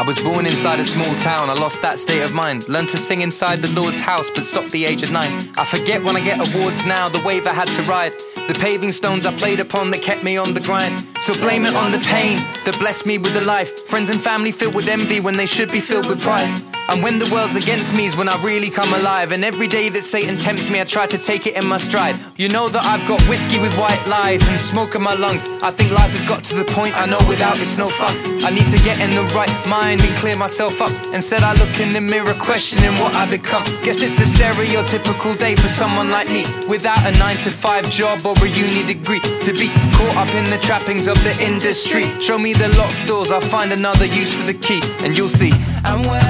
I was born inside a small town, I lost that state of mind. Learned to sing inside the Lord's house, but stopped the age of nine. I forget when I get awards now, the wave I had to ride. The paving stones I played upon that kept me on the grind. So blame it on the pain that blessed me with the life. Friends and family filled with envy when they should be filled with pride. And when the world's against me is when I really come alive. And every day that Satan tempts me, I try to take it in my stride. You know that I've got whiskey with white lies and smoke in my lungs. I think life has got to the point I know without it's no fun. I need to get in the right mind and clear myself up. Instead, I look in the mirror, questioning what I become. Guess it's a stereotypical day for someone like me, without a 9 to 5 job or a uni degree. To be caught up in the trappings of the industry. Show me the locked doors, I'll find another use for the key, and you'll see. I'm well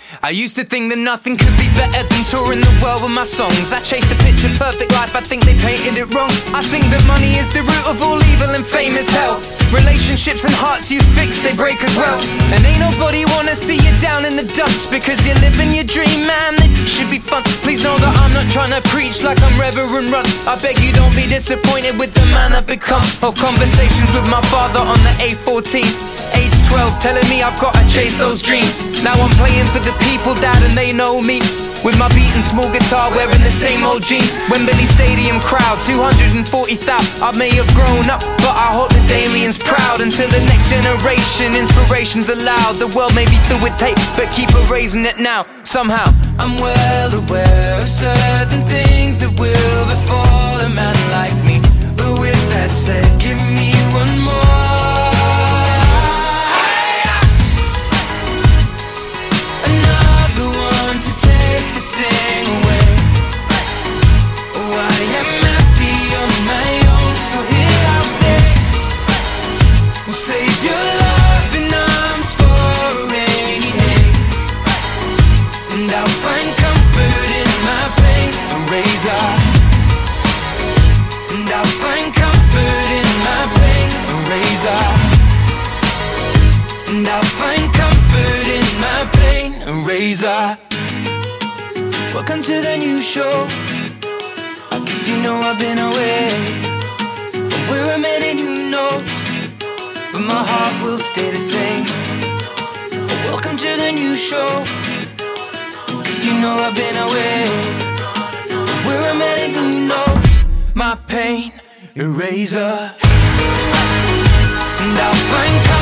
I used to think that nothing could be better than touring the world with my songs. I chased a picture perfect life, I think they painted it wrong. I think that money is the root of all evil and fame is hell. Relationships and hearts you fix, they break as well. And ain't nobody wanna see you down in the dumps because you're living your dream, man. It should be fun. Please I'm not trying to preach like I'm Reverend Run. I beg you don't be disappointed with the man I've become. Or conversations with my father on the A14. Age 12, telling me I've gotta chase those dreams. Now I'm playing for the people, dad, and they know me. With my beating small guitar, wearing the same old jeans. When Wembley Stadium crowd, 240,000. I may have grown up, but I hope that Damien's proud. Until the next generation, inspiration's allowed. The world may be filled with hate, but keep erasing it now, somehow. I'm well aware of certain things that will befall a man like me. Pain. A razor. Welcome to the new show. I guess you know I've been away. But we're a many new knows. But my heart will stay the same. Welcome to the new show. Cause you know I've been away. Where I'm at, who knows my pain eraser. And I'll find